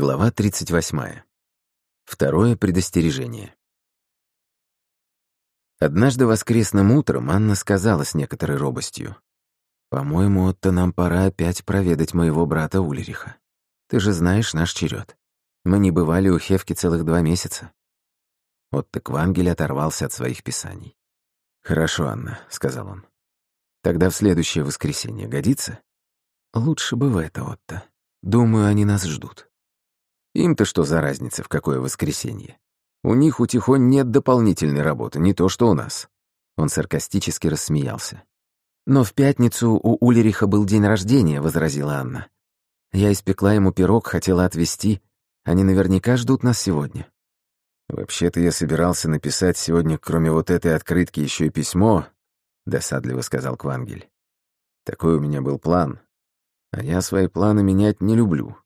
Глава 38. Второе предостережение. Однажды воскресным утром Анна сказала с некоторой робостью. «По-моему, Отто, нам пора опять проведать моего брата Улериха. Ты же знаешь наш черед. Мы не бывали у Хевки целых два месяца». Отто Квангель оторвался от своих писаний. «Хорошо, Анна», — сказал он. «Тогда в следующее воскресенье годится?» «Лучше бы в это, Отто. Думаю, они нас ждут». Им-то что за разница, в какое воскресенье? У них у Тихонь нет дополнительной работы, не то что у нас. Он саркастически рассмеялся. «Но в пятницу у Улериха был день рождения», — возразила Анна. «Я испекла ему пирог, хотела отвезти. Они наверняка ждут нас сегодня». «Вообще-то я собирался написать сегодня, кроме вот этой открытки, еще и письмо», — досадливо сказал Квангель. «Такой у меня был план. А я свои планы менять не люблю.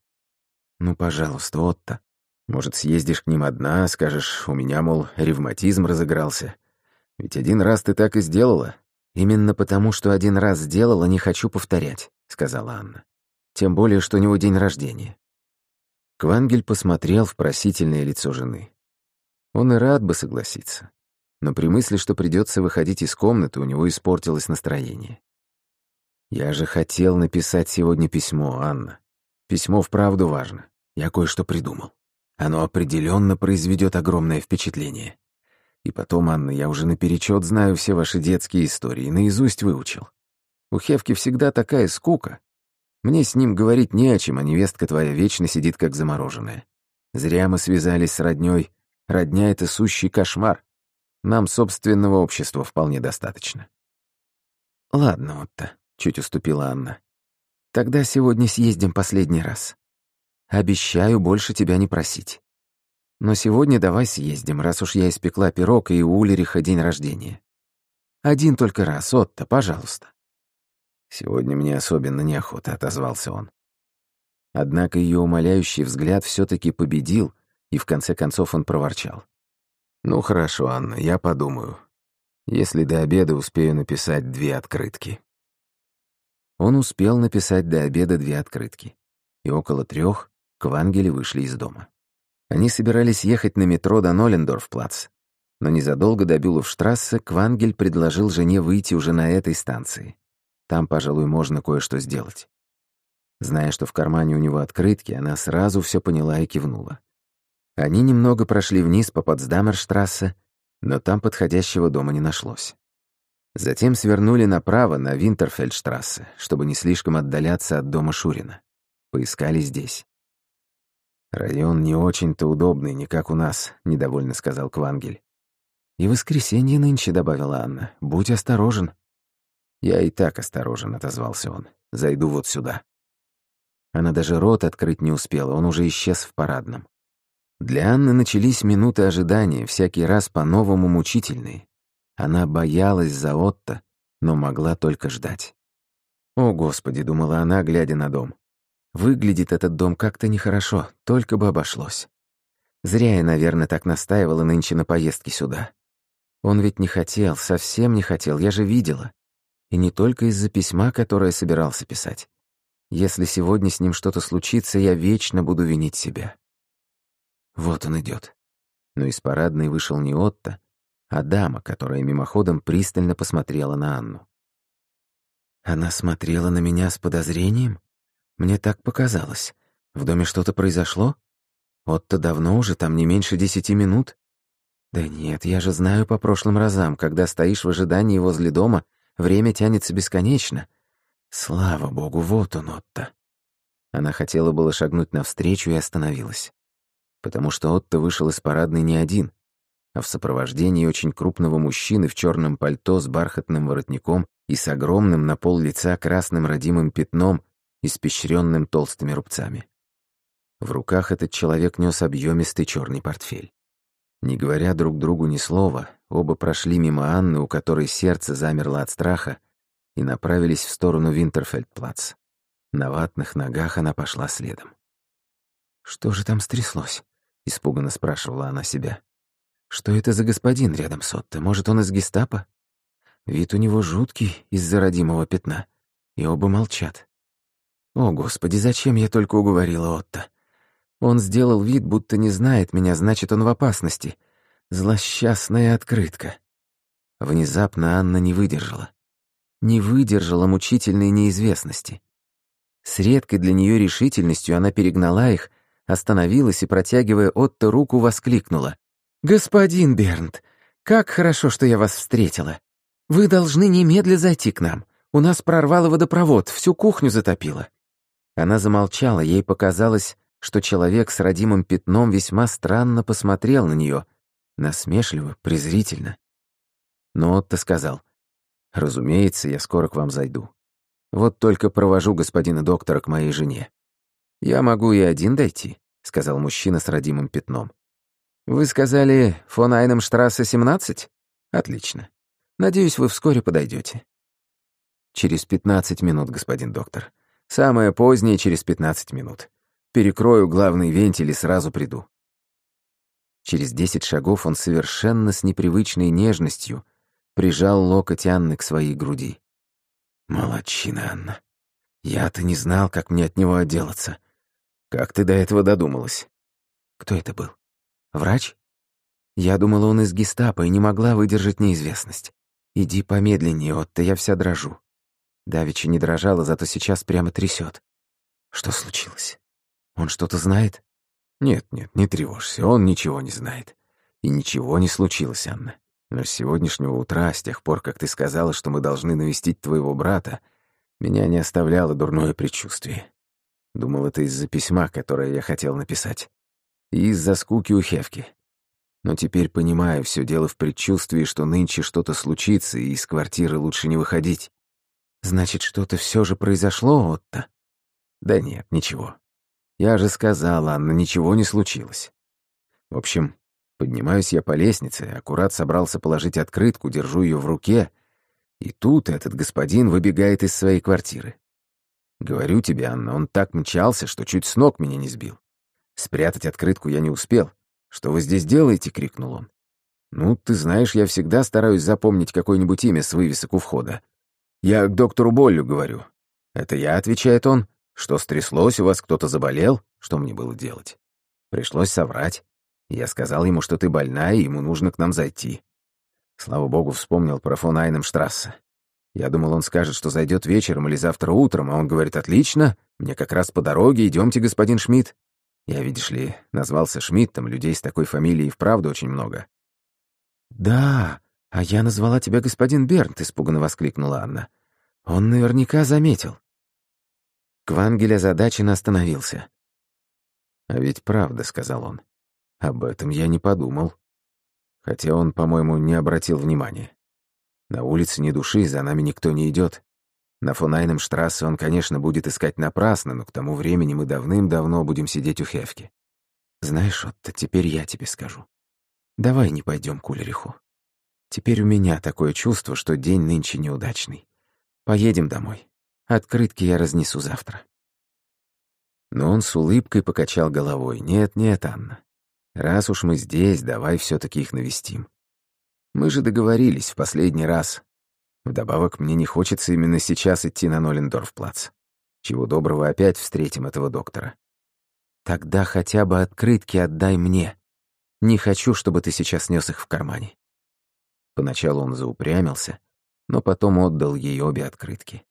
«Ну, пожалуйста, Отто. Может, съездишь к ним одна, скажешь, у меня, мол, ревматизм разыгрался. Ведь один раз ты так и сделала». «Именно потому, что один раз сделала, не хочу повторять», — сказала Анна. «Тем более, что у него день рождения». Квангель посмотрел в просительное лицо жены. Он и рад бы согласиться. Но при мысли, что придется выходить из комнаты, у него испортилось настроение. «Я же хотел написать сегодня письмо, Анна. Письмо вправду важно. Я кое-что придумал. Оно определенно произведет огромное впечатление. И потом, Анна, я уже наперечет знаю все ваши детские истории, наизусть выучил. У Хевки всегда такая скука. Мне с ним говорить не о чем, а невестка твоя вечно сидит как замороженная. Зря мы связались с роднёй. Родня — это сущий кошмар. Нам собственного общества вполне достаточно. Ладно, Отто, — чуть уступила Анна. Тогда сегодня съездим последний раз. Обещаю больше тебя не просить. Но сегодня давай съездим, раз уж я испекла пирог и у Улериха день рождения. Один только раз, Отто, пожалуйста. Сегодня мне особенно неохота, отозвался он. Однако ее умоляющий взгляд все таки победил, и в конце концов он проворчал. «Ну хорошо, Анна, я подумаю. Если до обеда успею написать две открытки». Он успел написать до обеда две открытки. И около трех Квангели вышли из дома. Они собирались ехать на метро до Нолендорф-плац, но незадолго до Бюловштрассе Квангель предложил жене выйти уже на этой станции. Там, пожалуй, можно кое-что сделать. Зная, что в кармане у него открытки, она сразу все поняла и кивнула. Они немного прошли вниз по Потсдамерштрассе, но там подходящего дома не нашлось. Затем свернули направо на Винтерфельдштрассе, чтобы не слишком отдаляться от дома Шурина. Поискали здесь. «Район не очень-то удобный, не как у нас», — недовольно сказал Квангель. «И воскресенье нынче», — добавила Анна. «Будь осторожен». «Я и так осторожен», — отозвался он. «Зайду вот сюда». Она даже рот открыть не успела, он уже исчез в парадном. Для Анны начались минуты ожидания, всякий раз по-новому мучительные. Она боялась за Отто, но могла только ждать. «О, Господи», — думала она, глядя на дом. Выглядит этот дом как-то нехорошо, только бы обошлось. Зря я, наверное, так настаивала нынче на поездке сюда. Он ведь не хотел, совсем не хотел, я же видела. И не только из-за письма, которое собирался писать. Если сегодня с ним что-то случится, я вечно буду винить себя. Вот он идет. Но из парадной вышел не Отто, а дама, которая мимоходом пристально посмотрела на Анну. Она смотрела на меня с подозрением? Мне так показалось. В доме что-то произошло? Отто давно уже, там не меньше десяти минут. Да нет, я же знаю по прошлым разам, когда стоишь в ожидании возле дома, время тянется бесконечно. Слава богу, вот он, Отто. Она хотела было шагнуть навстречу и остановилась. Потому что Отто вышел из парадной не один, а в сопровождении очень крупного мужчины в черном пальто с бархатным воротником и с огромным на пол лица красным родимым пятном испещренным толстыми рубцами. В руках этот человек нес объемистый черный портфель. Не говоря друг другу ни слова, оба прошли мимо Анны, у которой сердце замерло от страха, и направились в сторону Винтерфельдплац. На ватных ногах она пошла следом. «Что же там стряслось?» — испуганно спрашивала она себя. «Что это за господин рядом с Отто? Может, он из гестапо?» Вид у него жуткий из-за родимого пятна, и оба молчат. О, Господи, зачем я только уговорила Отто? Он сделал вид, будто не знает меня, значит, он в опасности. Злосчастная открытка. Внезапно Анна не выдержала. Не выдержала мучительной неизвестности. С редкой для нее решительностью она перегнала их, остановилась и, протягивая Отто руку, воскликнула. «Господин Бернт, как хорошо, что я вас встретила. Вы должны немедля зайти к нам. У нас прорвало водопровод, всю кухню затопило». Она замолчала, ей показалось, что человек с родимым пятном весьма странно посмотрел на нее, насмешливо, презрительно. Но Отто сказал, «Разумеется, я скоро к вам зайду. Вот только провожу господина доктора к моей жене». «Я могу и один дойти», — сказал мужчина с родимым пятном. «Вы сказали, фон Айнемштрассе, 17? Отлично. Надеюсь, вы вскоре подойдете. «Через пятнадцать минут, господин доктор. Самое позднее через пятнадцать минут. Перекрою главный вентиль и сразу приду». Через десять шагов он совершенно с непривычной нежностью прижал локоть Анны к своей груди. «Молодчина, Анна. Я-то не знал, как мне от него отделаться. Как ты до этого додумалась?» «Кто это был? Врач?» Я думала, он из гестапо и не могла выдержать неизвестность. Иди помедленнее, Отто, я вся дрожу. Давича не дрожала, зато сейчас прямо трясет. Что случилось? Он что-то знает? Нет, нет, не тревожься, он ничего не знает. И ничего не случилось, Анна. Но с сегодняшнего утра, с тех пор, как ты сказала, что мы должны навестить твоего брата, меня не оставляло дурное предчувствие. Думал, это из-за письма, которое я хотел написать. И из-за скуки у Хевки. Но теперь понимаю, все дело в предчувствии, что нынче что-то случится, и из квартиры лучше не выходить. Значит, что-то все же произошло, Отто? Да нет, ничего. Я же сказал, Анна, ничего не случилось. В общем, Поднимаюсь я по лестнице, аккурат собрался положить открытку, держу ее в руке, и тут этот господин выбегает из своей квартиры. Говорю тебе, Анна, он так мчался, что чуть с ног меня не сбил. Спрятать открытку я не успел. «Что вы здесь делаете?» — крикнул он. «Ну, ты знаешь, я всегда стараюсь запомнить какое-нибудь имя с вывесок у входа. Я к доктору Боллю говорю. Это я, — отвечает он. Что стряслось, у вас кто-то заболел? Что мне было делать? Пришлось соврать. Я сказал ему, что ты больна, и ему нужно к нам зайти. Слава богу, вспомнил про фон Айнемштрассе. Я думал, он скажет, что зайдет вечером или завтра утром, а он говорит, отлично, мне как раз по дороге, идемте, господин Шмидт. Я, видишь ли, назвался Шмидтом, людей с такой фамилией вправду очень много. «Да, а я назвала тебя господин Бернт», — испуганно воскликнула Анна. «Он наверняка заметил». Квангель озадаченно остановился. «А ведь правда», — сказал он. Об этом я не подумал. Хотя он, по-моему, не обратил внимания. На улице ни души, за нами никто не идет. На Фонайном штрассе он, конечно, будет искать напрасно, но к тому времени мы давным-давно будем сидеть у Хевки. Знаешь, Отто, теперь я тебе скажу. Давай не пойдем к Ульриху. Теперь у меня такое чувство, что день нынче неудачный. Поедем домой. Открытки я разнесу завтра. Но он с улыбкой покачал головой. «Нет, нет, Анна. Раз уж мы здесь, давай все таки их навестим. Мы же договорились в последний раз. Вдобавок, мне не хочется именно сейчас идти на Ноллендорф-плац. Чего доброго опять встретим этого доктора. Тогда хотя бы открытки отдай мне. Не хочу, чтобы ты сейчас нес их в кармане. Поначалу он заупрямился, но потом отдал ей обе открытки.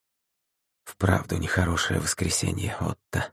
Вправду нехорошее воскресенье, Отто.